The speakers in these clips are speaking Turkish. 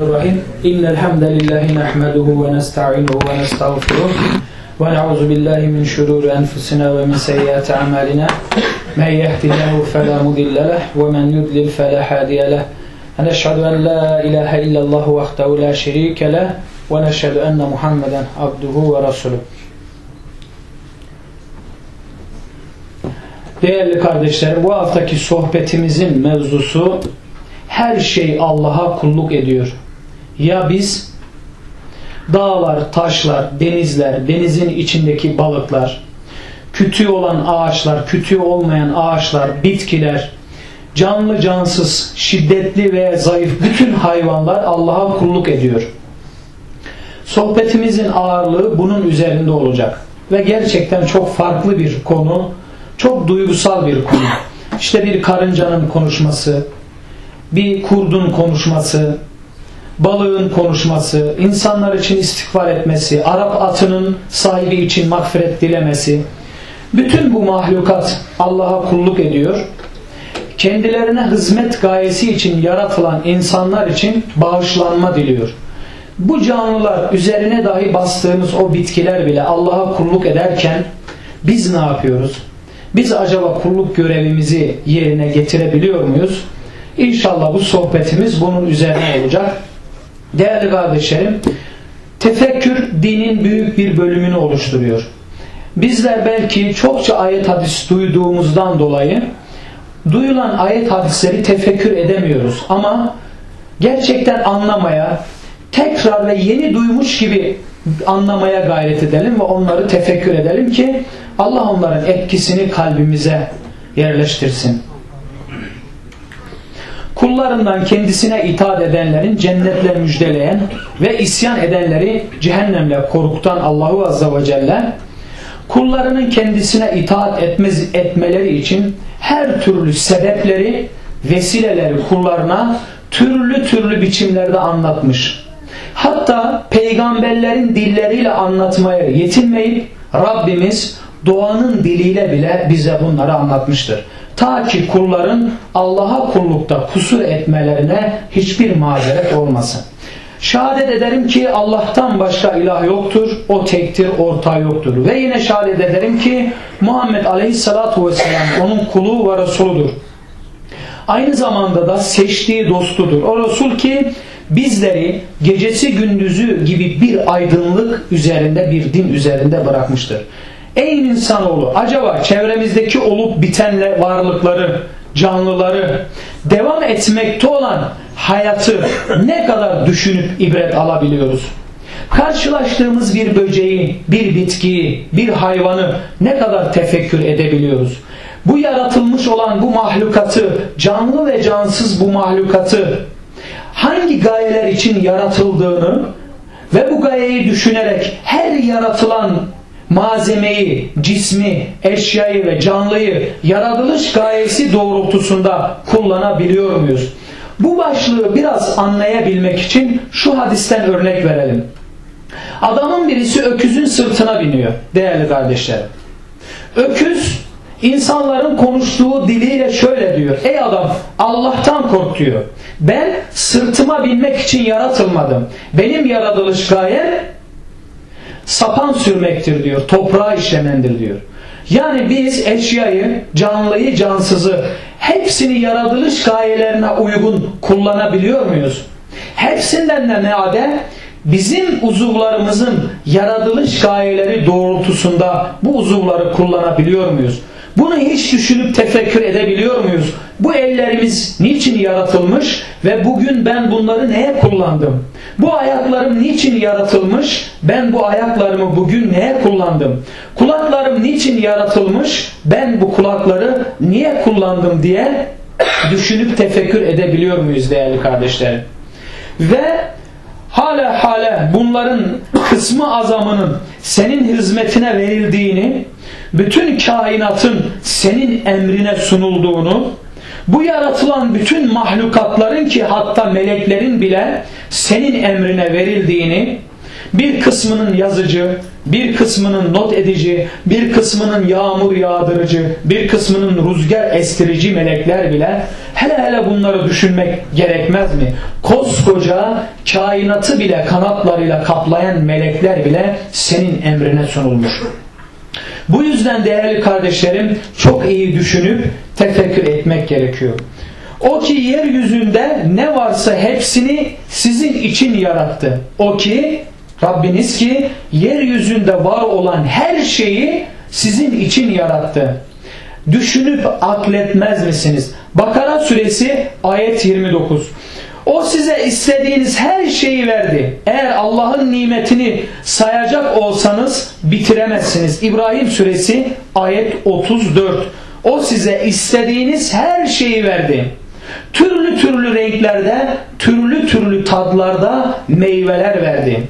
الرحيم إن الحمد لله نحمده ونستعينه ونستغفره ونعوذ بالله من شرور أنفسنا ومن سيئات أعمالنا من يهده له فلا مضل له ومن يضلل فلا هادي له ونشهد أن لا إله إلا الله وحده لا شريك له ونشهد أن محمدا عبده ورسوله Değerli kardeşlerim bu haftaki sohbetimizin mevzusu her şey Allah'a kulluk ediyor. Ya biz dağlar, taşlar, denizler, denizin içindeki balıklar, kütüğü olan ağaçlar, kütüğü olmayan ağaçlar, bitkiler, canlı cansız, şiddetli ve zayıf bütün hayvanlar Allah'a kulluk ediyor. Sohbetimizin ağırlığı bunun üzerinde olacak. Ve gerçekten çok farklı bir konu, çok duygusal bir konu. İşte bir karıncanın konuşması, bir kurdun konuşması, balığın konuşması, insanlar için istiğfar etmesi, Arap atının sahibi için mağfiret dilemesi, bütün bu mahlukat Allah'a kulluk ediyor. Kendilerine hizmet gayesi için yaratılan insanlar için bağışlanma diliyor. Bu canlılar üzerine dahi bastığımız o bitkiler bile Allah'a kulluk ederken biz ne yapıyoruz? Biz acaba kulluk görevimizi yerine getirebiliyor muyuz? İnşallah bu sohbetimiz bunun üzerine olacak. Değerli kardeşlerim, tefekkür dinin büyük bir bölümünü oluşturuyor. Bizler belki çokça ayet hadis duyduğumuzdan dolayı duyulan ayet hadisleri tefekkür edemiyoruz. Ama gerçekten anlamaya, tekrar ve yeni duymuş gibi anlamaya gayret edelim ve onları tefekkür edelim ki Allah onların etkisini kalbimize yerleştirsin. Kullarından kendisine itaat edenlerin cennetle müjdeleyen ve isyan edenleri cehennemle korkutan Allahu Azze ve Celle kullarının kendisine itaat etmez, etmeleri için her türlü sebepleri, vesileleri kullarına türlü türlü biçimlerde anlatmış. Hatta peygamberlerin dilleriyle anlatmaya yetinmeyip Rabbimiz doğanın diliyle bile bize bunları anlatmıştır. Ta ki kulların Allah'a kullukta kusur etmelerine hiçbir mazeret olmasın. Şehadet ederim ki Allah'tan başka ilah yoktur, o tektir, ortağı yoktur. Ve yine şehadet ederim ki Muhammed Aleyhisselatü Vesselam onun kulu ve Resuludur. Aynı zamanda da seçtiği dostudur. O Resul ki bizleri gecesi gündüzü gibi bir aydınlık üzerinde bir din üzerinde bırakmıştır. Ey insanoğlu acaba çevremizdeki olup bitenle varlıkları, canlıları, devam etmekte olan hayatı ne kadar düşünüp ibret alabiliyoruz? Karşılaştığımız bir böceği, bir bitkiyi, bir hayvanı ne kadar tefekkür edebiliyoruz? Bu yaratılmış olan bu mahlukatı, canlı ve cansız bu mahlukatı hangi gayeler için yaratıldığını ve bu gayeyi düşünerek her yaratılan malzemeyi, cismi, eşyayı ve canlıyı yaratılış gayesi doğrultusunda kullanabiliyor muyuz? Bu başlığı biraz anlayabilmek için şu hadisten örnek verelim. Adamın birisi öküzün sırtına biniyor değerli kardeşlerim. Öküz insanların konuştuğu diliyle şöyle diyor. Ey adam Allah'tan kork diyor. Ben sırtıma binmek için yaratılmadım. Benim yaratılış gayem sapan sürmektir diyor. Toprağa işlemendir diyor. Yani biz eşyayı, canlıyı, cansızı hepsini yaratılış gayelerine uygun kullanabiliyor muyuz? Hepsinden de ne ade? Bizim uzuvlarımızın yaratılış gayeleri doğrultusunda bu uzuvları kullanabiliyor muyuz? Bunu hiç düşünüp tefekkür edebiliyor muyuz? Bu ellerimiz niçin yaratılmış ve bugün ben bunları neye kullandım? Bu ayaklarım niçin yaratılmış? Ben bu ayaklarımı bugün neye kullandım? Kulaklarım niçin yaratılmış? Ben bu kulakları niye kullandım diye düşünüp tefekkür edebiliyor muyuz değerli kardeşlerim? Ve hala hala bunların kısmı azamının senin hizmetine verildiğini, bütün kainatın senin emrine sunulduğunu, bu yaratılan bütün mahlukatların ki hatta meleklerin bile senin emrine verildiğini, bir kısmının yazıcı, bir kısmının not edici, bir kısmının yağmur yağdırıcı, bir kısmının rüzgar estirici melekler bile Hele hele bunları düşünmek gerekmez mi? Koskoca kainatı bile kanatlarıyla kaplayan melekler bile senin emrine sunulmuş. Bu yüzden değerli kardeşlerim çok iyi düşünüp tefekkür etmek gerekiyor. O ki yeryüzünde ne varsa hepsini sizin için yarattı. O ki Rabbiniz ki yeryüzünde var olan her şeyi sizin için yarattı. Düşünüp akletmez misiniz? Bakara suresi ayet 29. O size istediğiniz her şeyi verdi. Eğer Allah'ın nimetini sayacak olsanız bitiremezsiniz. İbrahim suresi ayet 34. O size istediğiniz her şeyi verdi. Türlü türlü renklerde, türlü türlü tadlarda meyveler verdi.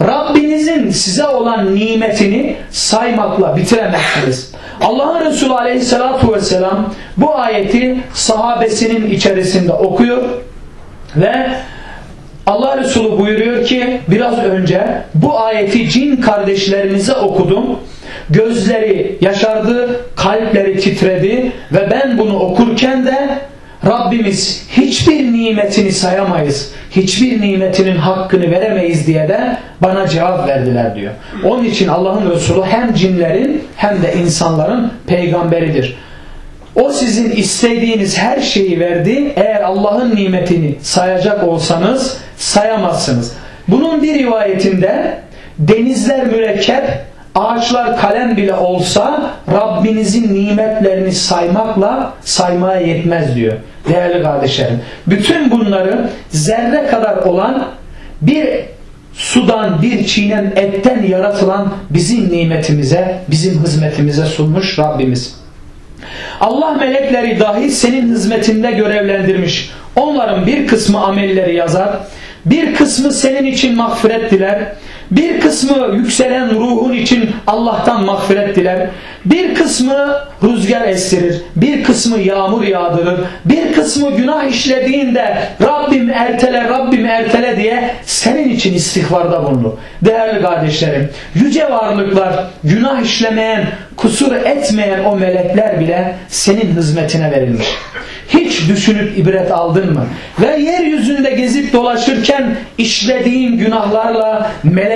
Rabbinizin size olan nimetini saymakla bitiremezsiniz. Allah'ın Resulü aleyhissalatu vesselam bu ayeti sahabesinin içerisinde okuyor ve Allah Resulü buyuruyor ki biraz önce bu ayeti cin kardeşlerinize okudum. Gözleri yaşardı, kalpleri titredi ve ben bunu okurken de Rabbimiz hiçbir nimetini sayamayız. Hiçbir nimetinin hakkını veremeyiz diye de bana cevap verdiler diyor. Onun için Allah'ın Resulü hem cinlerin hem de insanların peygamberidir. O sizin istediğiniz her şeyi verdi. Eğer Allah'ın nimetini sayacak olsanız sayamazsınız. Bunun bir rivayetinde denizler mürekkep, ağaçlar kalem bile olsa Rabbinizin nimetlerini saymakla saymaya yetmez diyor. Değerli kardeşlerim. Bütün bunları zerre kadar olan bir sudan bir çiğnem etten yaratılan bizim nimetimize, bizim hizmetimize sunmuş Rabbimiz. Allah melekleri dahi senin hizmetinde görevlendirmiş. Onların bir kısmı amelleri yazar, bir kısmı senin için mağfiret diler, bir kısmı yükselen ruhun için Allah'tan mağfiret diler. Bir kısmı rüzgar estirir. Bir kısmı yağmur yağdırır. Bir kısmı günah işlediğinde Rabbim ertele Rabbim ertele diye senin için istihbarda bulunur. Değerli kardeşlerim yüce varlıklar günah işlemeyen kusur etmeyen o melekler bile senin hizmetine verilmiş. Hiç düşünüp ibret aldın mı? Ve yeryüzünde gezip dolaşırken işlediğin günahlarla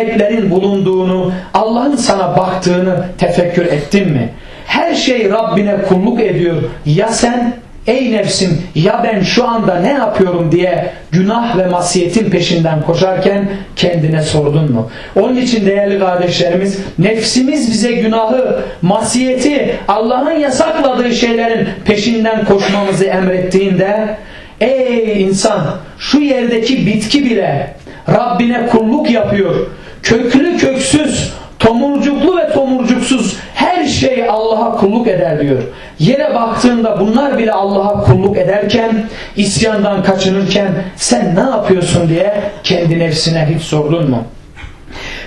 meleklerin bulunduğunu, Allah'ın sana baktığını tefekkür ettin mi? Her şey Rabbine kulluk ediyor. Ya sen ey nefsim ya ben şu anda ne yapıyorum diye günah ve masiyetin peşinden koşarken kendine sordun mu? Onun için değerli kardeşlerimiz nefsimiz bize günahı, masiyeti, Allah'ın yasakladığı şeylerin peşinden koşmamızı emrettiğinde ey insan şu yerdeki bitki bile Rabbine kulluk yapıyor. Köklü köksüz tomurcuklu ve tomurcuksuz her şey Allah'a kulluk eder diyor. Yere baktığında bunlar bile Allah'a kulluk ederken, isyandan kaçınırken sen ne yapıyorsun diye kendi nefsine hiç sordun mu?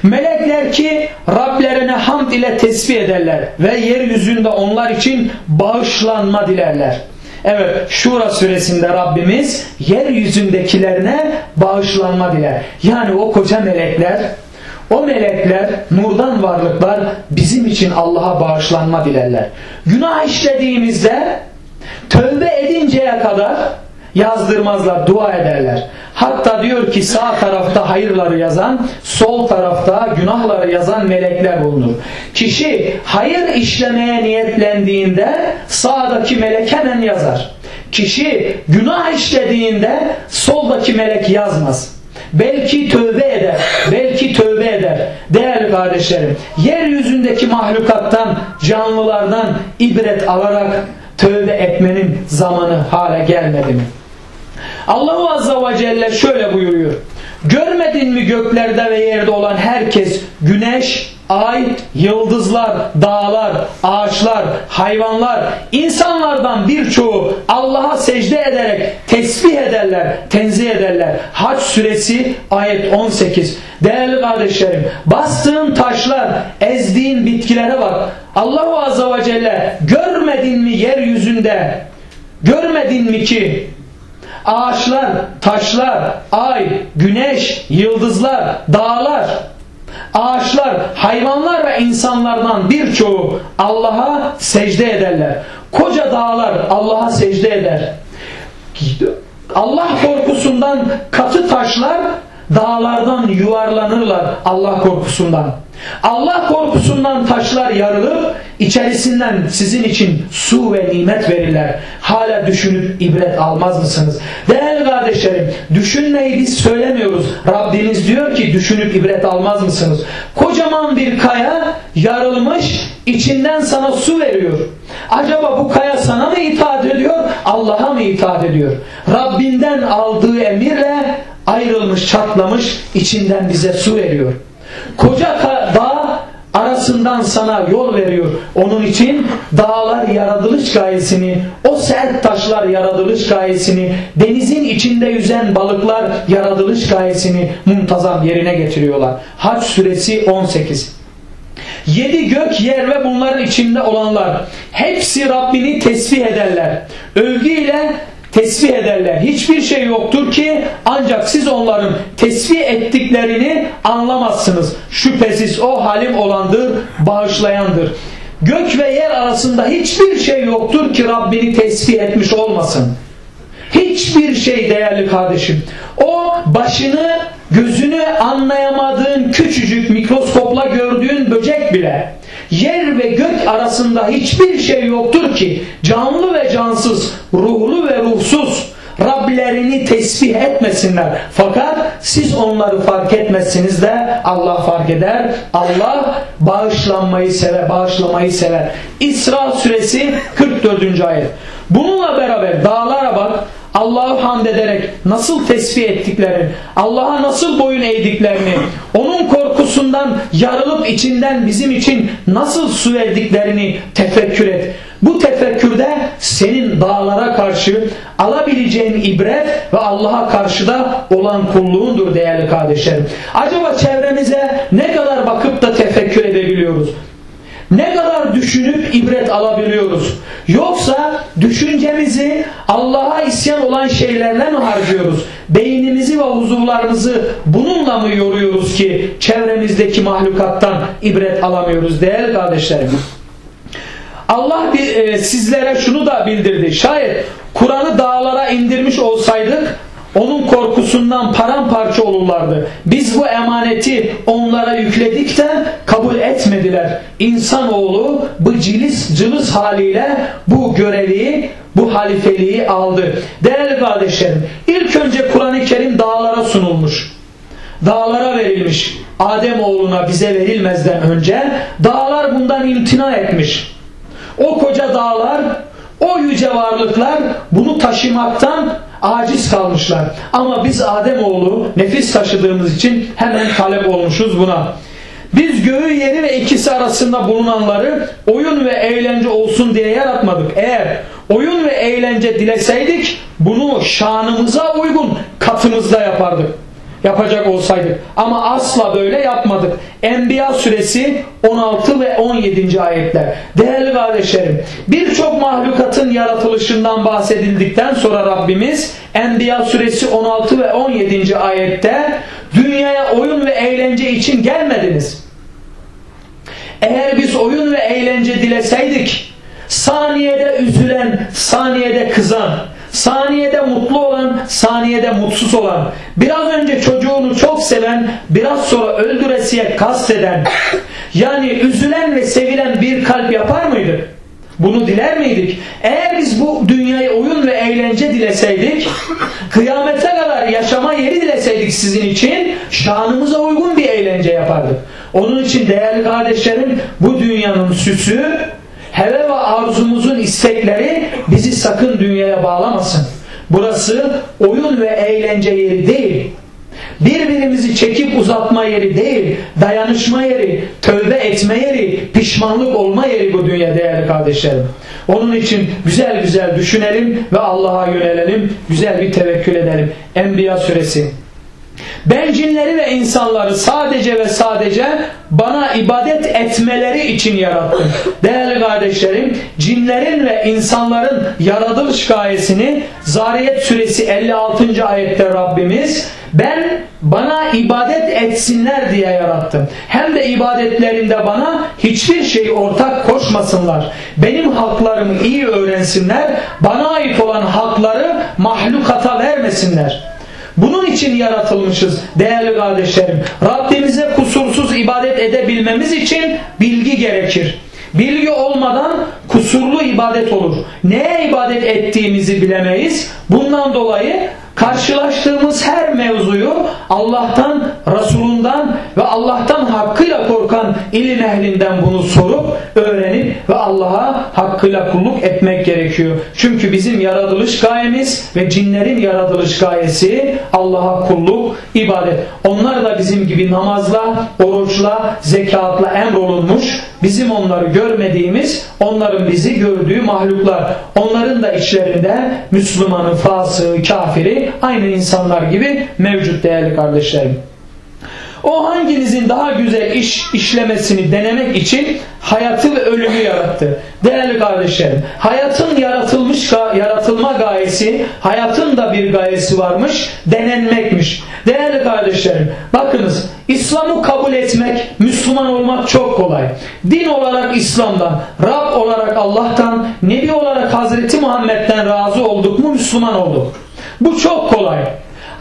Melekler ki Rablerine hamd ile tesbih ederler ve yeryüzünde onlar için bağışlanma dilerler. Evet Şura suresinde Rabbimiz yeryüzündekilerine bağışlanma diler. Yani o koca melekler o melekler, nurdan varlıklar bizim için Allah'a bağışlanma dilerler. Günah işlediğimizde tövbe edinceye kadar yazdırmazlar, dua ederler. Hatta diyor ki sağ tarafta hayırları yazan, sol tarafta günahları yazan melekler bulunur. Kişi hayır işlemeye niyetlendiğinde sağdaki melek hemen yazar. Kişi günah işlediğinde soldaki melek yazmaz. Belki tövbe eder. Belki tövbe eder. Değerli kardeşlerim, yeryüzündeki mahlukattan, canlılardan ibret alarak tövbe etmenin zamanı hale gelmedi mi? Allahu Azza ve Celle şöyle buyuruyor. Görmedin mi göklerde ve yerde olan herkes güneş, ay, yıldızlar, dağlar, ağaçlar, hayvanlar, insanlardan birçoğu Allah'a secde ederek tesbih ederler, tenzih ederler. Haç suresi ayet 18. Değerli kardeşlerim, bastığın taşlar, ezdiğin bitkilere bak. Allahu Azza ve Celle görmedin mi yeryüzünde, görmedin mi ki ağaçlar, taşlar, ay, güneş, yıldızlar, dağlar, ağaçlar, hayvanlar ve insanlardan birçoğu Allah'a secde ederler. Koca dağlar Allah'a secde eder. Allah korkusundan katı taşlar dağlardan yuvarlanırlar Allah korkusundan. Allah korkusundan taşlar yarılıp içerisinden sizin için su ve nimet verirler. Hala düşünüp ibret almaz mısınız? Değerli kardeşlerim düşünmeyi biz söylemiyoruz. Rabbiniz diyor ki düşünüp ibret almaz mısınız? Kocaman bir kaya yarılmış içinden sana su veriyor. Acaba bu kaya sana mı itaat ediyor? Allah'a mı itaat ediyor? Rabbinden aldığı emirle ayrılmış, çatlamış, içinden bize su veriyor. Koca dağ arasından sana yol veriyor. Onun için dağlar yaratılış gayesini, o sert taşlar yaratılış gayesini, denizin içinde yüzen balıklar yaratılış gayesini muntazam yerine getiriyorlar. Haç suresi 18. Yedi gök, yer ve bunların içinde olanlar hepsi Rabbini tesbih ederler. Övgüyle tesbih ederler. Hiçbir şey yoktur ki ancak siz onların tesbih ettiklerini anlamazsınız. Şüphesiz o halim olandır, bağışlayandır. Gök ve yer arasında hiçbir şey yoktur ki Rabbini tesbih etmiş olmasın. Hiçbir şey değerli kardeşim. O başını gözünü anlayamadığın küçücük mikroskopla gördüğün böcek bile yer ve gök arasında hiçbir şey yoktur ki canlı ve cansız, ruhlu ve ruhsuz Rablerini tesbih etmesinler. Fakat siz onları fark etmezsiniz de Allah fark eder. Allah bağışlanmayı sever, bağışlamayı sever. İsra suresi 44. ayet. Bununla beraber dağlara bak, Allah'ı hamd ederek nasıl tesbih ettiklerini, Allah'a nasıl boyun eğdiklerini, onun korkusundan yarılıp içinden bizim için nasıl su verdiklerini tefekkür et. Bu tefekkürde senin dağlara karşı alabileceğin ibret ve Allah'a karşı da olan kulluğundur değerli kardeşlerim. Acaba çevremize ne kadar bakıp da tefekkür edebiliyoruz? Ne kadar düşünüp ibret alabiliyoruz? Yoksa düşüncemizi Allah'a isyan olan şeylerle mi harcıyoruz? Beynimizi ve huzurlarımızı bununla mı yoruyoruz ki çevremizdeki mahlukattan ibret alamıyoruz değerli kardeşlerim? Allah e, sizlere şunu da bildirdi. Şayet Kur'an'ı dağlara indirmiş olsaydık onun korkusundan paramparça olurlardı. Biz bu emaneti onlara yükledik de kabul etmediler. İnsanoğlu bu cilis cılız haliyle bu görevi, bu halifeliği aldı. Değerli kardeşlerim, ilk önce Kur'an-ı Kerim dağlara sunulmuş. Dağlara verilmiş. Adem oğluna bize verilmezden önce dağlar bundan imtina etmiş. O koca dağlar, o yüce varlıklar bunu taşımaktan aciz kalmışlar. Ama biz Ademoğlu nefis taşıdığımız için hemen talep olmuşuz buna. Biz göğü yeri ve ikisi arasında bulunanları oyun ve eğlence olsun diye yaratmadık. Eğer oyun ve eğlence dileseydik bunu şanımıza uygun katımızda yapardık yapacak olsaydık. Ama asla böyle yapmadık. Enbiya suresi 16 ve 17. ayetler. Değerli kardeşlerim birçok mahlukatın yaratılışından bahsedildikten sonra Rabbimiz Enbiya suresi 16 ve 17. ayette dünyaya oyun ve eğlence için gelmediniz. Eğer biz oyun ve eğlence dileseydik saniyede üzülen, saniyede kızan, saniyede mutlu olan, saniyede mutsuz olan, biraz önce çocuğunu çok seven, biraz sonra öldüresiye kasteden, yani üzülen ve sevilen bir kalp yapar mıydı? Bunu diler miydik? Eğer biz bu dünyayı oyun ve eğlence dileseydik, kıyamete kadar yaşama yeri dileseydik sizin için, şanımıza uygun bir eğlence yapardık. Onun için değerli kardeşlerim, bu dünyanın süsü, heve ve arzumuzun istekleri bizi sakın dünyaya bağlamasın. Burası oyun ve eğlence yeri değil. Birbirimizi çekip uzatma yeri değil, dayanışma yeri, tövbe etme yeri, pişmanlık olma yeri bu dünya değerli kardeşlerim. Onun için güzel güzel düşünelim ve Allah'a yönelelim, güzel bir tevekkül edelim. Enbiya suresi ben cinleri ve insanları sadece ve sadece bana ibadet etmeleri için yarattım. Değerli kardeşlerim, cinlerin ve insanların yaratılış gayesini Zariyet suresi 56. ayette Rabbimiz ben bana ibadet etsinler diye yarattım. Hem de ibadetlerinde bana hiçbir şey ortak koşmasınlar. Benim haklarımı iyi öğrensinler. Bana ait olan hakları mahlukata vermesinler. Bunun için yaratılmışız değerli kardeşlerim. Rabbimize kusursuz ibadet edebilmemiz için bilgi gerekir. Bilgi olmadan kusurlu ibadet olur. Neye ibadet ettiğimizi bilemeyiz. Bundan dolayı karşılaştığımız her mevzuyu Allah'tan, Resulundan ve Allah'tan hakkıyla korkan ilim ehlinden bunu sorup öğrenip ve Allah'a hakkıyla kulluk etmek gerekiyor. Çünkü bizim yaratılış gayemiz ve cinlerin yaratılış gayesi Allah'a kulluk, ibadet. Onlar da bizim gibi namazla, oruçla, zekatla emrolunmuş. Bizim onları görmediğimiz, onların bizi gördüğü mahluklar. Onların da içlerinde Müslümanın fasığı, kafiri aynı insanlar gibi mevcut değerli kardeşlerim. O hanginizin daha güzel iş işlemesini denemek için hayatı ve ölümü yarattı. Değerli kardeşlerim, hayatın yaratılmış yaratılma gayesi, hayatın da bir gayesi varmış, denenmekmiş. Değerli kardeşlerim, bakınız İslam'ı kabul etmek, Müslüman olmak çok kolay. Din olarak İslam'dan, Rab olarak Allah'tan, Nebi olarak Hazreti Muhammed'den razı olduk mu Müslüman olduk. Bu çok kolay.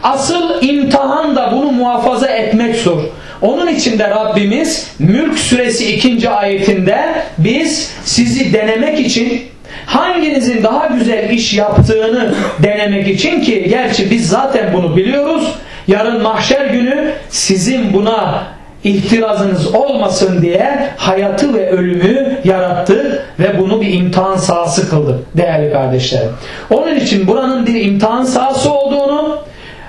Asıl imtihan da bunu muhafaza etmek zor. Onun için de Rabbimiz Mülk suresi 2. ayetinde biz sizi denemek için hanginizin daha güzel iş yaptığını denemek için ki gerçi biz zaten bunu biliyoruz. Yarın mahşer günü sizin buna ihtirazınız olmasın diye hayatı ve ölümü yarattı ve bunu bir imtihan sahası kıldı değerli kardeşlerim. Onun için buranın bir imtihan sahası olduğunu,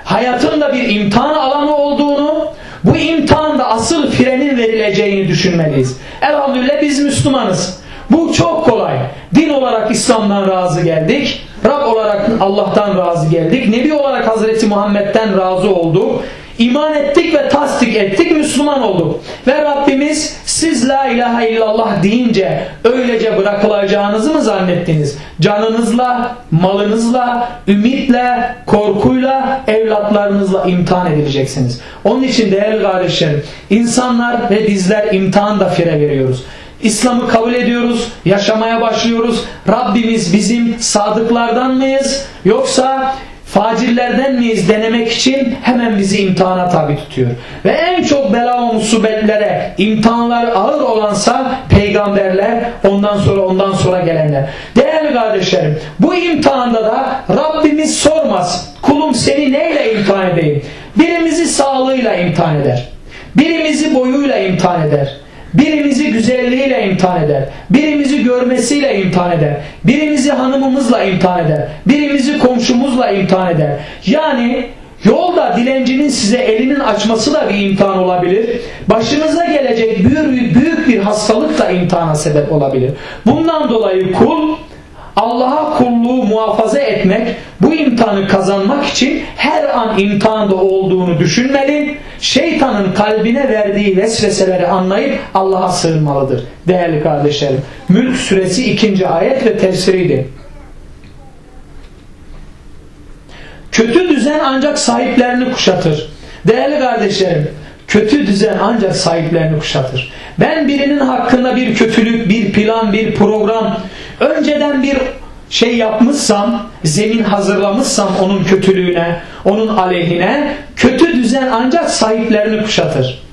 hayatın da bir imtihan alanı olduğunu, bu imtihanda asıl frenin verileceğini düşünmeliyiz. Elhamdülillah biz Müslümanız. Bu çok kolay. Din olarak İslam'dan razı geldik. Rab olarak Allah'tan razı geldik. Nebi olarak Hazreti Muhammed'den razı olduk. İman ettik ve tasdik ettik, Müslüman olduk. Ve Rabbimiz siz la ilahe illallah deyince öylece bırakılacağınızı mı zannettiniz? Canınızla, malınızla, ümitle, korkuyla, evlatlarınızla imtihan edileceksiniz. Onun için değerli kardeşlerim, insanlar ve bizler imtihan da fire veriyoruz. İslam'ı kabul ediyoruz, yaşamaya başlıyoruz. Rabbimiz bizim sadıklardan mıyız? Yoksa facillerden miyiz denemek için hemen bizi imtihana tabi tutuyor. Ve en çok bela ve musibetlere imtihanlar ağır olansa peygamberler ondan sonra ondan sonra gelenler. Değerli kardeşlerim bu imtihanda da Rabbimiz sormaz. Kulum seni neyle imtihan edeyim? Birimizi sağlığıyla imtihan eder. Birimizi boyuyla imtihan eder. Birimizi güzelliğiyle imtihan eder. Birimizi görmesiyle imtihan eder. Birimizi hanımımızla imtihan eder. Birimizi komşumuzla imtihan eder. Yani yolda dilencinin size elinin açması da bir imtihan olabilir. Başınıza gelecek büyük, büyük bir hastalık da imtihana sebep olabilir. Bundan dolayı kul Allah'a kulluğu muhafaza etmek, bu imtihanı kazanmak için her an imtihanda olduğunu düşünmeli, şeytanın kalbine verdiği vesveseleri anlayıp Allah'a sığınmalıdır. Değerli kardeşlerim, Mülk suresi 2. ayet ve tefsiriydi. Kötü düzen ancak sahiplerini kuşatır. Değerli kardeşlerim, kötü düzen ancak sahiplerini kuşatır. Ben birinin hakkında bir kötülük, bir plan, bir program, önceden bir şey yapmışsam, zemin hazırlamışsam onun kötülüğüne, onun aleyhine, kötü düzen ancak sahiplerini kuşatır.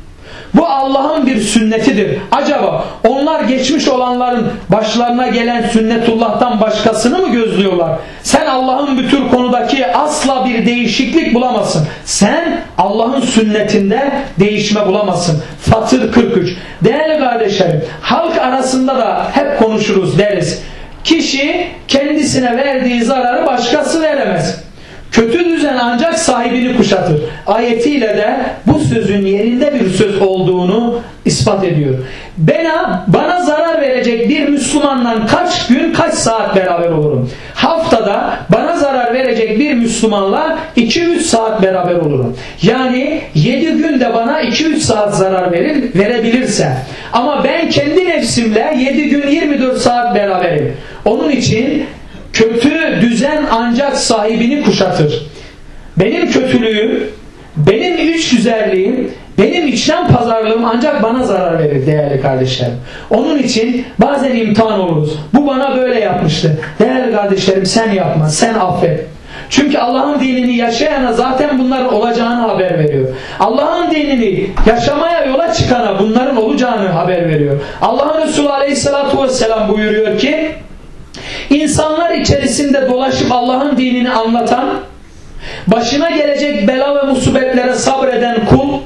Bu Allah'ın bir sünnetidir. Acaba onlar geçmiş olanların başlarına gelen sünnetullah'tan başkasını mı gözlüyorlar? Sen Allah'ın bütün konudaki asla bir değişiklik bulamazsın. Sen Allah'ın sünnetinde değişme bulamazsın. Fatır 43. Değerli kardeşlerim, halk arasında da hep konuşuruz deriz. Kişi kendisine verdiği zararı başkası veremez. Kötü düzen ancak sahibini kuşatır. Ayetiyle de bu sözün yerinde bir söz olduğunu ispat ediyor. Bana, bana zarar verecek bir Müslümanla kaç gün kaç saat beraber olurum? Haftada bana zarar verecek bir Müslümanla 2-3 saat beraber olurum. Yani 7 günde bana 2-3 saat zarar verir, verebilirse. Ama ben kendi nefsimle 7 gün 24 saat beraberim. Onun için Kötü düzen ancak sahibini kuşatır. Benim kötülüğüm benim üç güzelliğim, benim içten pazarlığım ancak bana zarar verir değerli kardeşlerim. Onun için bazen imtihan oluruz. Bu bana böyle yapmıştı. Değerli kardeşlerim sen yapma, sen affet. Çünkü Allah'ın dinini yaşayana zaten bunların olacağını haber veriyor. Allah'ın dinini yaşamaya yola çıkana bunların olacağını haber veriyor. Allah'ın Resulü Aleyhisselatü Vesselam buyuruyor ki insanlar içerisinde dolaşıp Allah'ın dinini anlatan başına gelecek bela ve musibetlere sabreden kul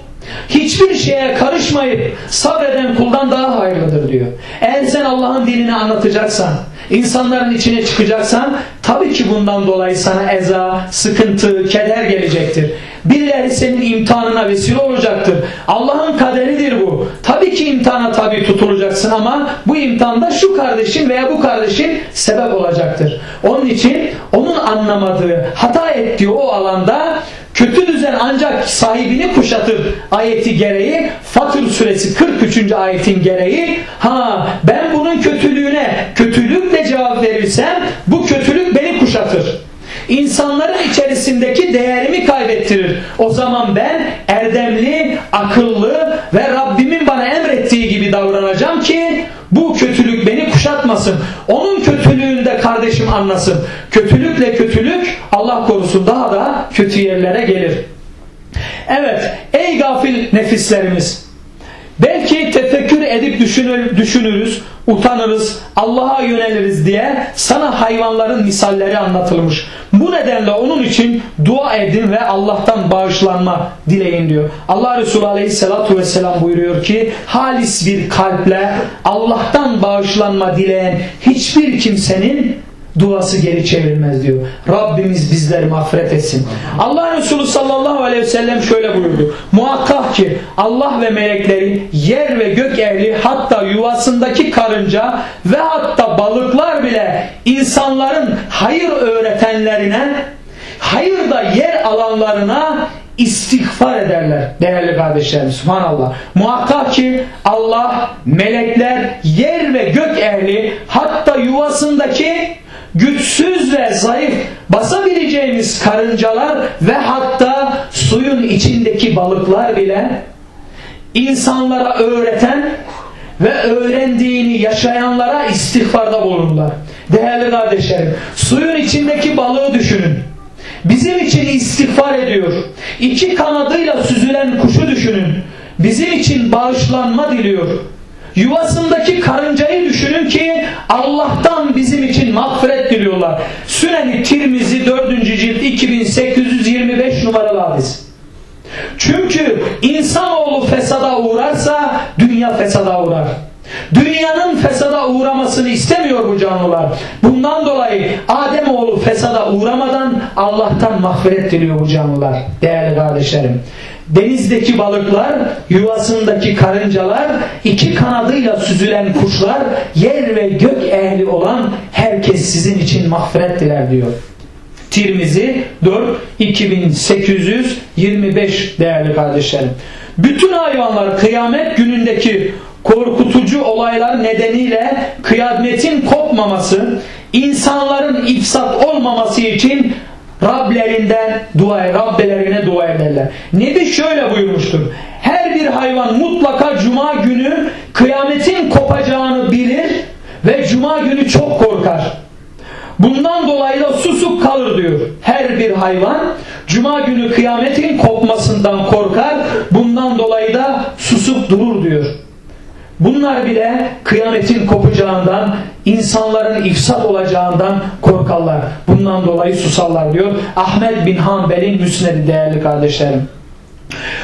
hiçbir şeye karışmayıp sabreden kuldan daha hayırlıdır diyor. Eğer sen Allah'ın dinini anlatacaksan, insanların içine çıkacaksan tabii ki bundan dolayı sana eza, sıkıntı, keder gelecektir. Birileri senin imtihanına vesile olacaktır. Allah'ın kaderidir bu. Tabii ki imtihana tabi tutulacaksın ama bu imtihanda şu kardeşin veya bu kardeşin sebep olacaktır. Onun için onun anlamadığı, hata ettiği o alanda Kötü düzen ancak sahibini kuşatır ayeti gereği Fatır suresi 43. ayetin gereği ha ben bunun kötülüğüne kötülükle cevap verirsem bu kötülük beni kuşatır. İnsanların içerisindeki değerimi kaybettirir. O zaman ben erdemli, akıllı ve Rabbimin bana emrettiği gibi davranacağım ki bu kötülük beni kuşatmasın. Onun kötülüğünde kardeşim anlasın. Kötülükle kötülük Allah korusun daha da kötü yerlere gelir. Evet ey gafil nefislerimiz Belki tefekkür edip düşünür, düşünürüz, utanırız, Allah'a yöneliriz diye sana hayvanların misalleri anlatılmış. Bu nedenle onun için dua edin ve Allah'tan bağışlanma dileyin diyor. Allah Resulü Aleyhisselatü Vesselam buyuruyor ki halis bir kalple Allah'tan bağışlanma dileyen hiçbir kimsenin duası geri çevrilmez diyor. Rabbimiz bizleri mağfiret etsin. Allah Resulü sallallahu aleyhi ve sellem şöyle buyurdu. Muhakkak ki Allah ve melekleri yer ve gök ehli hatta yuvasındaki karınca ve hatta balıklar bile insanların hayır öğretenlerine hayırda yer alanlarına istiğfar ederler değerli kardeşlerim subhanallah muhakkak ki Allah melekler yer ve gök ehli hatta yuvasındaki güçsüz ve zayıf basabileceğimiz karıncalar ve hatta suyun içindeki balıklar bile insanlara öğreten ve öğrendiğini yaşayanlara istiğfarda bulunurlar. Değerli kardeşlerim, suyun içindeki balığı düşünün. Bizim için istiğfar ediyor. İki kanadıyla süzülen kuşu düşünün. Bizim için bağışlanma diliyor. Yuvasındaki karıncayı düşünün ki Allah'tan bizim için mağfiret diliyorlar. Sünen-i Tirmizi 4. cilt 2825 numaralı hadis. Çünkü insanoğlu fesada uğrarsa dünya fesada uğrar. Dünyanın fesada uğramasını istemiyor bu canlılar. Bundan dolayı Ademoğlu fesada uğramadan Allah'tan mağfiret diliyor bu canlılar. Değerli kardeşlerim. Denizdeki balıklar, yuvasındaki karıncalar, iki kanadıyla süzülen kuşlar, yer ve gök ehli olan herkes sizin için mağfiret diler diyor. Tirmizi 4 2825 değerli kardeşlerim. Bütün hayvanlar kıyamet günündeki korkutucu olaylar nedeniyle kıyametin kopmaması, insanların ifsat olmaması için Rablerinden dua, Rabbelerine dua ederler. Nebi şöyle buyurmuştur. Her bir hayvan mutlaka cuma günü kıyametin kopacağını bilir ve cuma günü çok korkar. Bundan dolayı da susuk kalır diyor. Her bir hayvan cuma günü kıyametin kopmasından korkar. Bundan dolayı da susuk durur diyor. Bunlar bile kıyametin kopacağından, insanların ifsat olacağından korkarlar. Bundan dolayı susarlar diyor. Ahmet bin Hanbel'in müsnedi değerli kardeşlerim.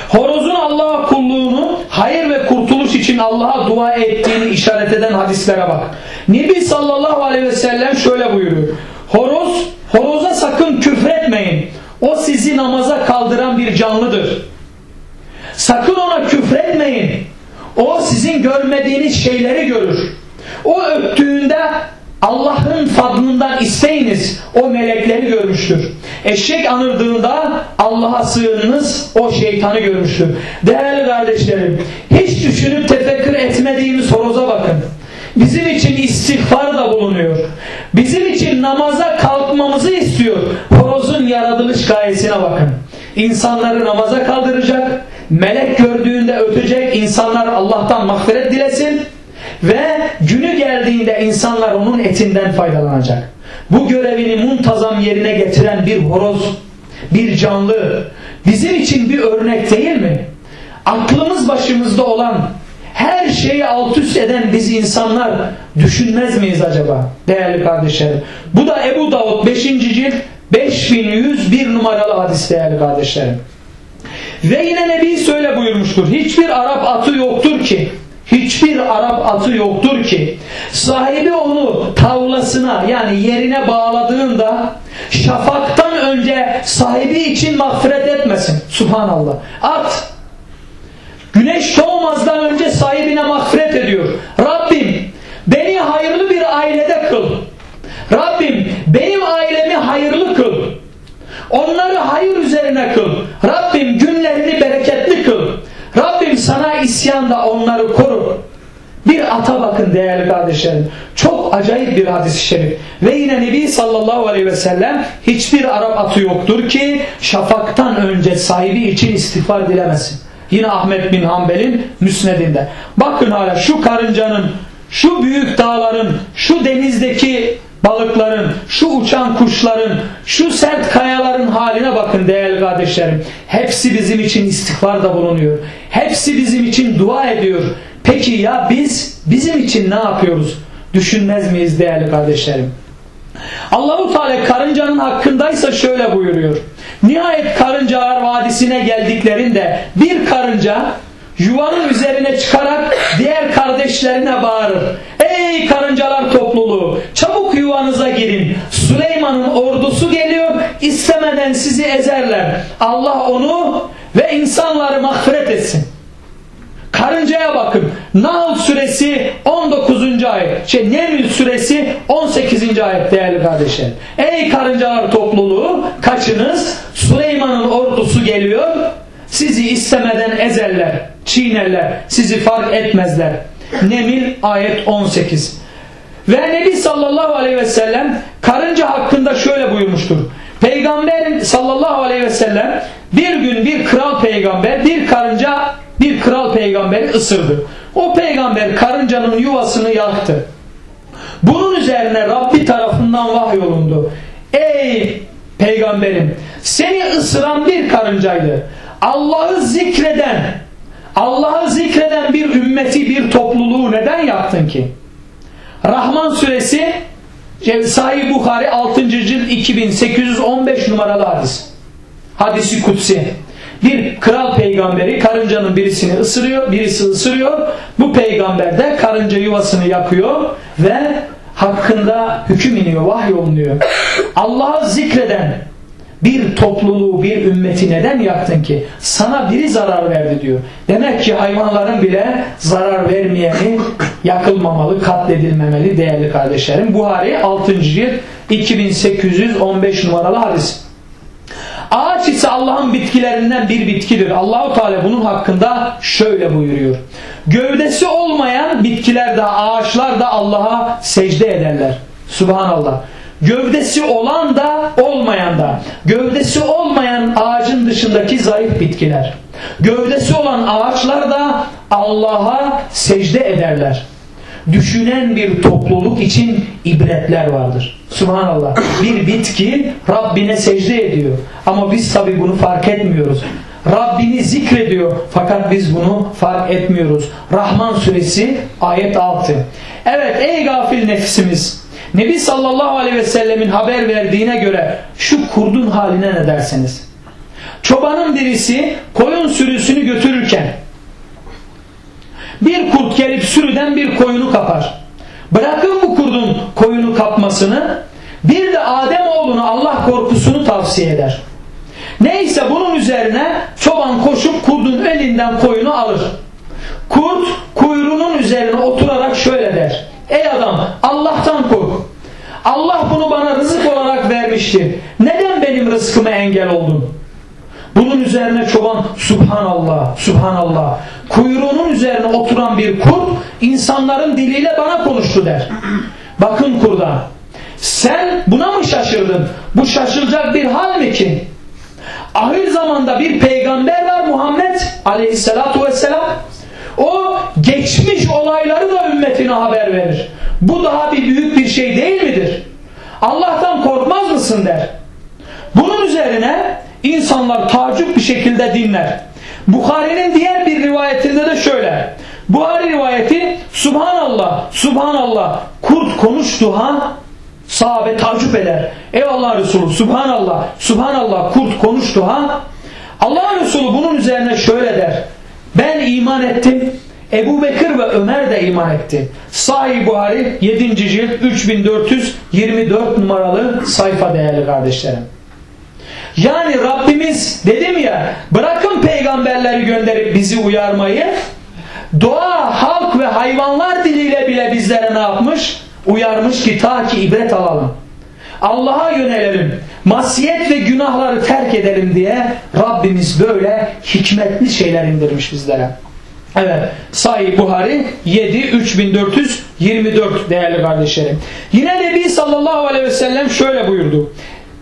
Horozun Allah'a kulluğunu hayır ve kurtuluş için Allah'a dua ettiğini işaret eden hadislere bak. Nebi sallallahu aleyhi ve sellem şöyle buyuruyor. Horoz, horoza sakın küfretmeyin. O sizi namaza kaldıran bir canlıdır. Sakın ona küfretmeyin. O sizin görmediğiniz şeyleri görür. O öptüğünde Allah'ın fadlından isteyiniz. O melekleri görmüştür. Eşek anırdığında Allah'a sığınınız. O şeytanı görmüştür. Değerli kardeşlerim, hiç düşünüp tefekkür etmediğimiz horoza bakın. Bizim için istiğfar da bulunuyor. Bizim için namaza kalkmamızı istiyor. Horozun yaratılış gayesine bakın. insanları namaza kaldıracak, melek gördüğünde ötecek, insanlar Allah'tan mağfiret dilesin ve günü geldiğinde insanlar onun etinden faydalanacak. Bu görevini muntazam yerine getiren bir horoz, bir canlı bizim için bir örnek değil mi? Aklımız başımızda olan her şeyi alt üst eden biz insanlar düşünmez miyiz acaba değerli kardeşlerim? Bu da Ebu Davud 5. cilt 5101 numaralı hadis değerli kardeşlerim. Ve yine Nebi söyle buyurmuştur. Hiçbir Arap atı yoktur ki hiçbir Arap atı yoktur ki sahibi onu tavlasına yani yerine bağladığında şafaktan önce sahibi için mağfiret etmesin. Subhanallah. At güneş doğmazdan önce sahibine mağfiret ediyor. Rabbim beni hayırlı bir ailede kıl. Rabbim benim ailemi hayırlı kıl. Onları hayır üzerine kıl. Rabbim günlerini bereketli kıl. Rabbim sana isyanda onları koru. Bir ata bakın değerli kardeşlerim. Çok acayip bir hadis-i şerif. Ve yine Nebi sallallahu aleyhi ve sellem hiçbir Arap atı yoktur ki şafaktan önce sahibi için istiğfar dilemesin. Yine Ahmet bin Hanbel'in müsnedinde. Bakın hala şu karıncanın, şu büyük dağların, şu denizdeki balıkların, şu uçan kuşların, şu sert kayaların haline bakın değerli kardeşlerim. Hepsi bizim için istiğfarda bulunuyor. Hepsi bizim için dua ediyor. Peki ya biz bizim için ne yapıyoruz? Düşünmez miyiz değerli kardeşlerim? Allahu Teala karıncanın hakkındaysa şöyle buyuruyor. Nihayet karıncalar vadisine geldiklerinde bir karınca yuvanın üzerine çıkarak diğer kardeşlerine bağırır. Ey karıncalar topluluğu çabuk yuvanıza girin. Süleyman'ın ordusu geliyor istemeden sizi ezerler. Allah onu ve insanları mağfiret etsin. Karıncaya bakın. Nahl suresi 19. ayet. Şey Neml suresi 18. ayet değerli kardeşler. Ey karıncalar topluluğu kaçınız. Süleyman'ın ordusu geliyor. Sizi istemeden ezerler, çiğnerler. Sizi fark etmezler. Nemil ayet 18. Ve Nebi sallallahu aleyhi ve sellem karınca hakkında şöyle buyurmuştur. Peygamber sallallahu aleyhi ve sellem bir gün bir kral peygamber bir karınca bir kral peygamberi ısırdı. O peygamber karıncanın yuvasını yaktı. Bunun üzerine Rabbi tarafından vahyolundu. Ey peygamberim seni ısıran bir karıncaydı. Allah'ı zikreden Allah'ı zikreden bir ümmeti bir topluluğu neden yaktın ki? Rahman suresi Sahih Bukhari 6. cilt 2815 numaralı hadis. Hadisi kutsi. Bir kral peygamberi karıncanın birisini ısırıyor, birisi ısırıyor. Bu peygamber de karınca yuvasını yakıyor ve hakkında hüküm iniyor, vahyolunuyor. Allah'ı zikreden bir topluluğu, bir ümmeti neden yaktın ki? Sana biri zarar verdi diyor. Demek ki hayvanların bile zarar vermeyeni yakılmamalı, katledilmemeli değerli kardeşlerim. Buhari 6. cilt 2815 numaralı hadis. Ağaç ise Allah'ın bitkilerinden bir bitkidir. Allahu Teala bunun hakkında şöyle buyuruyor. Gövdesi olmayan bitkiler de ağaçlar da Allah'a secde ederler. Subhanallah. Gövdesi olan da olmayan da. Gövdesi olmayan ağacın dışındaki zayıf bitkiler. Gövdesi olan ağaçlar da Allah'a secde ederler. Düşünen bir topluluk için ibretler vardır. Subhanallah. Bir bitki Rabbine secde ediyor. Ama biz tabi bunu fark etmiyoruz. Rabbini zikrediyor fakat biz bunu fark etmiyoruz. Rahman suresi ayet 6. Evet ey gafil nefsimiz Nebi sallallahu aleyhi ve sellemin haber verdiğine göre şu kurdun haline ne dersiniz? Çobanın birisi koyun sürüsünü götürürken bir kurt gelip sürüden bir koyunu kapar. Bırakın bu kurdun koyunu kapmasını bir de Adem oğluna Allah korkusunu tavsiye eder. Neyse bunun üzerine çoban koşup kurdun elinden koyunu alır. Kurt kuyruğunun üzerine oturarak şöyle der. Ey adam Allah'tan kork. Allah bunu bana rızık olarak vermiştir. Neden benim rızkıma engel oldun? Bunun üzerine çoban Subhanallah, Subhanallah. Kuyruğunun üzerine oturan bir kurt insanların diliyle bana konuştu der. Bakın kurda. Sen buna mı şaşırdın? Bu şaşılacak bir hal mi ki? Ahir zamanda bir peygamber var Muhammed aleyhissalatu vesselam. O geçmiş olayları da ümmetine haber verir. Bu daha bir büyük bir şey değil midir? Allah'tan korkmaz mısın der. Bunun üzerine insanlar tacip bir şekilde dinler. Bukhari'nin diğer bir rivayetinde de şöyle. Buhari rivayeti Subhanallah, Subhanallah kurt konuştu ha sahabe tacip eder. Ey Allah Resulü Subhanallah, Subhanallah kurt konuştu ha Allah Resulü bunun üzerine şöyle der. Ben iman ettim. Ebu Bekir ve Ömer de iman etti. Sahih Buhari 7. cilt 3424 numaralı sayfa değerli kardeşlerim. Yani Rabbimiz dedim ya bırakın peygamberleri gönderip bizi uyarmayı doğa, halk ve hayvanlar diliyle bile bizlere ne yapmış? Uyarmış ki ta ki ibret alalım. Allah'a yönelelim. Masiyet ve günahları terk edelim diye Rabbimiz böyle hikmetli şeyler indirmiş bizlere. Evet. Sahih Buhari 7 3424 değerli kardeşlerim. Yine Nebi sallallahu aleyhi ve sellem şöyle buyurdu.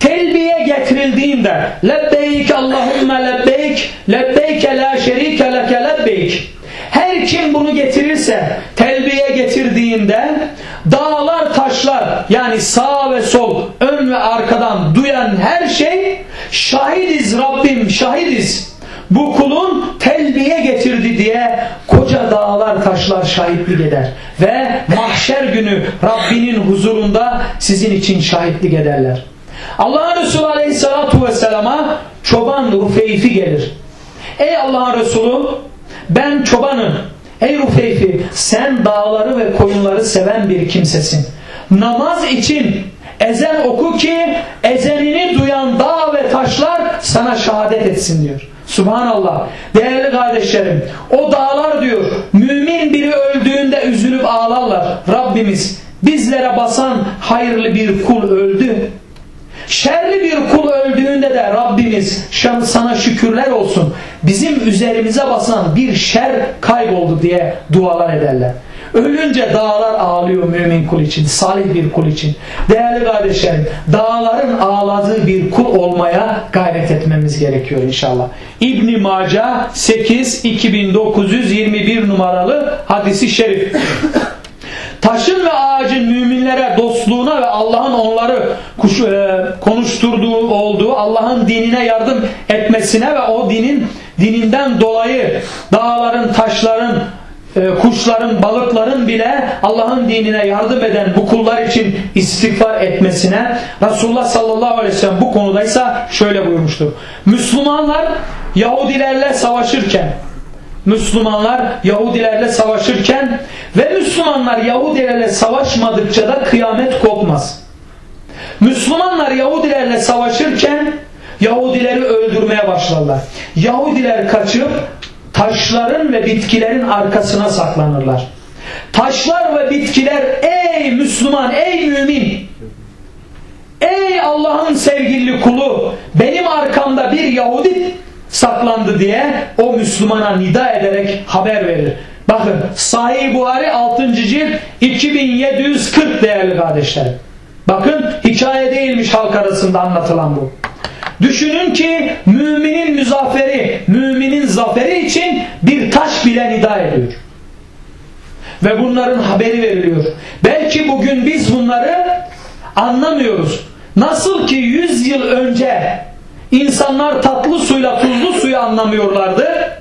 Telbiye getirildiğinde lebbeyk Allahümme lebbeyk lebbeyke la şerike leke lebbeyk her kim bunu getirirse telbiye getirdiğinde dağlar taşlar yani sağ ve sol ön ve arkadan duyan her şey şahidiz Rabbim şahidiz bu kulun telbiye getirdi diye koca dağlar taşlar şahitlik eder. Ve mahşer günü Rabbinin huzurunda sizin için şahitlik ederler. Allah'ın Resulü Aleyhisselatü Vesselam'a çoban Rufeyfi gelir. Ey Allah'ın Resulü ben çobanım. Ey Rufeyfi sen dağları ve koyunları seven bir kimsesin. Namaz için ezen oku ki ezenini duyan dağ ve taşlar sana şehadet etsin diyor. Subhanallah. Değerli kardeşlerim o dağlar diyor mümin biri öldüğünde üzülüp ağlarlar. Rabbimiz bizlere basan hayırlı bir kul öldü. Şerli bir kul öldüğünde de Rabbimiz sana şükürler olsun bizim üzerimize basan bir şer kayboldu diye dualar ederler. Ölünce dağlar ağlıyor mümin kul için, salih bir kul için. Değerli kardeşlerim, dağların ağladığı bir kul olmaya gayret etmemiz gerekiyor inşallah. İbn Maca 8 2921 numaralı hadisi şerif. Taşın ve ağacın müminlere dostluğuna ve Allah'ın onları e, konuşturduğu olduğu Allah'ın dinine yardım etmesine ve o dinin dininden dolayı dağların, taşların, e, kuşların, balıkların bile Allah'ın dinine yardım eden bu kullar için istiğfar etmesine Resulullah sallallahu aleyhi ve sellem bu konudaysa şöyle buyurmuştur. Müslümanlar Yahudilerle savaşırken Müslümanlar Yahudilerle savaşırken ve Müslümanlar Yahudilerle savaşmadıkça da kıyamet kopmaz. Müslümanlar Yahudilerle savaşırken Yahudileri öldürmeye başlarlar. Yahudiler kaçıp taşların ve bitkilerin arkasına saklanırlar. Taşlar ve bitkiler ey Müslüman, ey mümin, ey Allah'ın sevgili kulu benim arkamda bir Yahudi saklandı diye o Müslümana nida ederek haber verir. Bakın Sahih Buhari 6. cilt 2740 değerli kardeşlerim. Bakın hikaye değilmiş halk arasında anlatılan bu. Düşünün ki müminin müzaferi, müminin zaferi için bir taş bile nida ediyor. Ve bunların haberi veriliyor. Belki bugün biz bunları anlamıyoruz. Nasıl ki 100 yıl önce insanlar tatlı suyla tuzlu suyu anlamıyorlardı.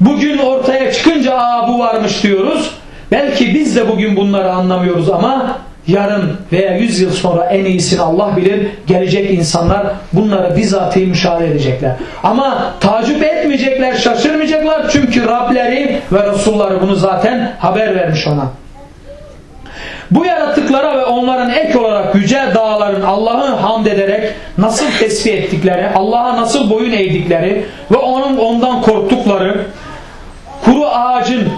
Bugün ortaya çıkınca aa bu varmış diyoruz. Belki biz de bugün bunları anlamıyoruz ama yarın veya yüz yıl sonra en iyisini Allah bilir gelecek insanlar bunları bizatihi müşahede edecekler. Ama tacip etmeyecekler, şaşırmayacaklar çünkü Rableri ve Resulları bunu zaten haber vermiş ona. Bu yaratıklara ve onların ek olarak yüce dağların Allah'ı hamd ederek nasıl tesbih ettikleri, Allah'a nasıl boyun eğdikleri ve onun ondan korktukları, kuru ağacın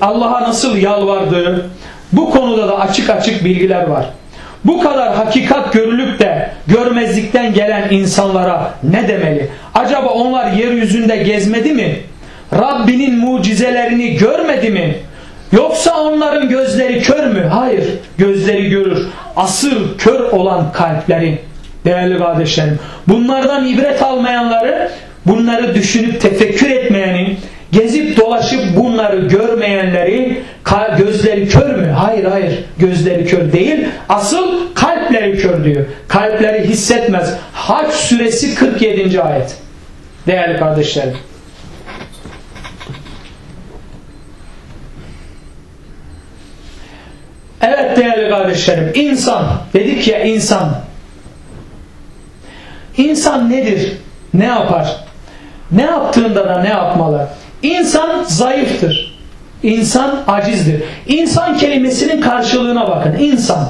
Allah'a nasıl yalvardığı, bu konuda da açık açık bilgiler var. Bu kadar hakikat görülüp de görmezlikten gelen insanlara ne demeli? Acaba onlar yeryüzünde gezmedi mi? Rabbinin mucizelerini görmedi mi? Yoksa onların gözleri kör mü? Hayır, gözleri görür. Asıl kör olan kalpleri Değerli kardeşlerim. Bunlardan ibret almayanları, bunları düşünüp tefekkür etmeyeni, gezip dolaşıp bunları görmeyenleri gözleri kör mü? Hayır hayır gözleri kör değil. Asıl kalpleri kör diyor. Kalpleri hissetmez. Haç suresi 47. ayet. Değerli kardeşlerim. Evet değerli kardeşlerim insan dedik ya insan İnsan nedir? Ne yapar? Ne yaptığında da ne yapmalı? İnsan zayıftır. İnsan acizdir. İnsan kelimesinin karşılığına bakın. İnsan.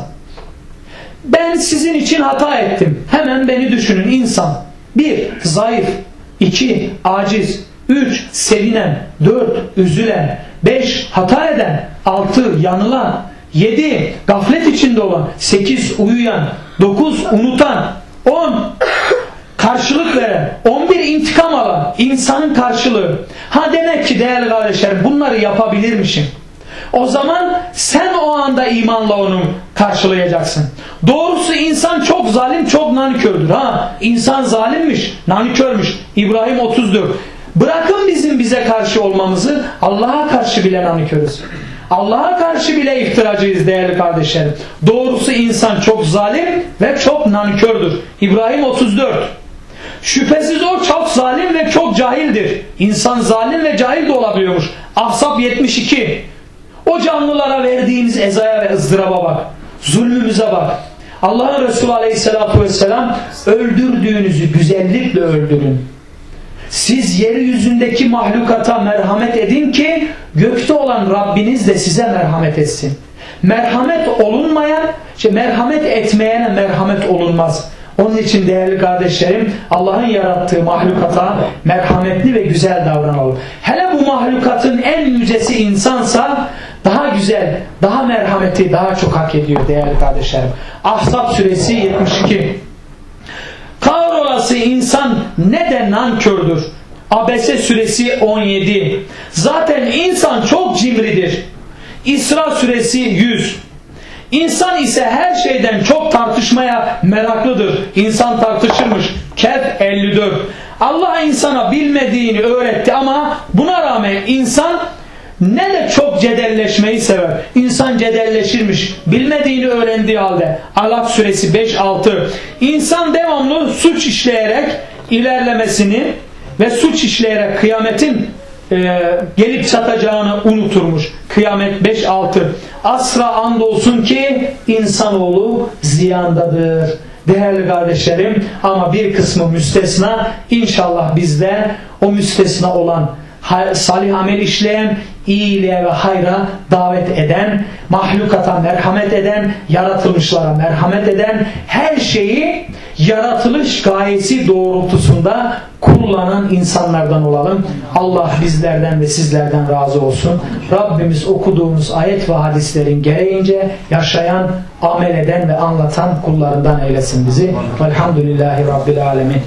Ben sizin için hata ettim. Hemen beni düşünün. İnsan. Bir, zayıf. iki, aciz. Üç, sevinen. Dört, üzülen. Beş, hata eden. Altı, yanılan. Yedi, gaflet içinde olan. Sekiz, uyuyan. Dokuz, unutan. On, karşılık veren, 11 intikam alan insanın karşılığı. Ha demek ki değerli kardeşlerim bunları yapabilirmişim. O zaman sen o anda imanla onu karşılayacaksın. Doğrusu insan çok zalim, çok nankördür. Ha, insan zalimmiş, nankörmüş. İbrahim 34. Bırakın bizim bize karşı olmamızı, Allah'a karşı bile nankörüz. Allah'a karşı bile iftiracıyız değerli kardeşlerim. Doğrusu insan çok zalim ve çok nankördür. İbrahim 34. Şüphesiz o çok zalim ve çok cahildir. İnsan zalim ve cahil de olabiliyormuş. Ahzab 72. O canlılara verdiğimiz ezaya ve ızdıraba bak. Zulmümüze bak. Allah'ın Resulü Aleyhisselatü Vesselam öldürdüğünüzü güzellikle öldürün. Siz yeryüzündeki mahlukata merhamet edin ki gökte olan Rabbiniz de size merhamet etsin. Merhamet olunmayan, işte merhamet etmeyene merhamet olunmaz. Onun için değerli kardeşlerim Allah'ın yarattığı mahlukata merhametli ve güzel davranalım. Hele bu mahlukatın en yücesi insansa daha güzel, daha merhameti daha çok hak ediyor değerli kardeşlerim. Ahzab suresi 72 Kahrolası insan ne de nankördür. Abese suresi 17 Zaten insan çok cimridir. İsra suresi 100 İnsan ise her şeyden çok tartışmaya meraklıdır. İnsan tartışırmış. Kehf 54. Allah insana bilmediğini öğretti ama buna rağmen insan ne de çok cedelleşmeyi sever. İnsan cedelleşirmiş. Bilmediğini öğrendiği halde. Alak suresi 5-6. İnsan devamlı suç işleyerek ilerlemesini ve suç işleyerek kıyametin e, gelip çatacağını unuturmuş. Kıyamet 5-6. Asra andolsun ki insanoğlu ziyandadır. Değerli kardeşlerim ama bir kısmı müstesna inşallah bizde o müstesna olan salih amel işleyen, iyiliğe ve hayra davet eden, mahlukata merhamet eden, yaratılmışlara merhamet eden, her şeyi yaratılış gayesi doğrultusunda kullanan insanlardan olalım. Allah bizlerden ve sizlerden razı olsun. Rabbimiz okuduğumuz ayet ve hadislerin gereğince yaşayan, amel eden ve anlatan kullarından eylesin bizi. Velhamdülillahi Rabbil Alemin.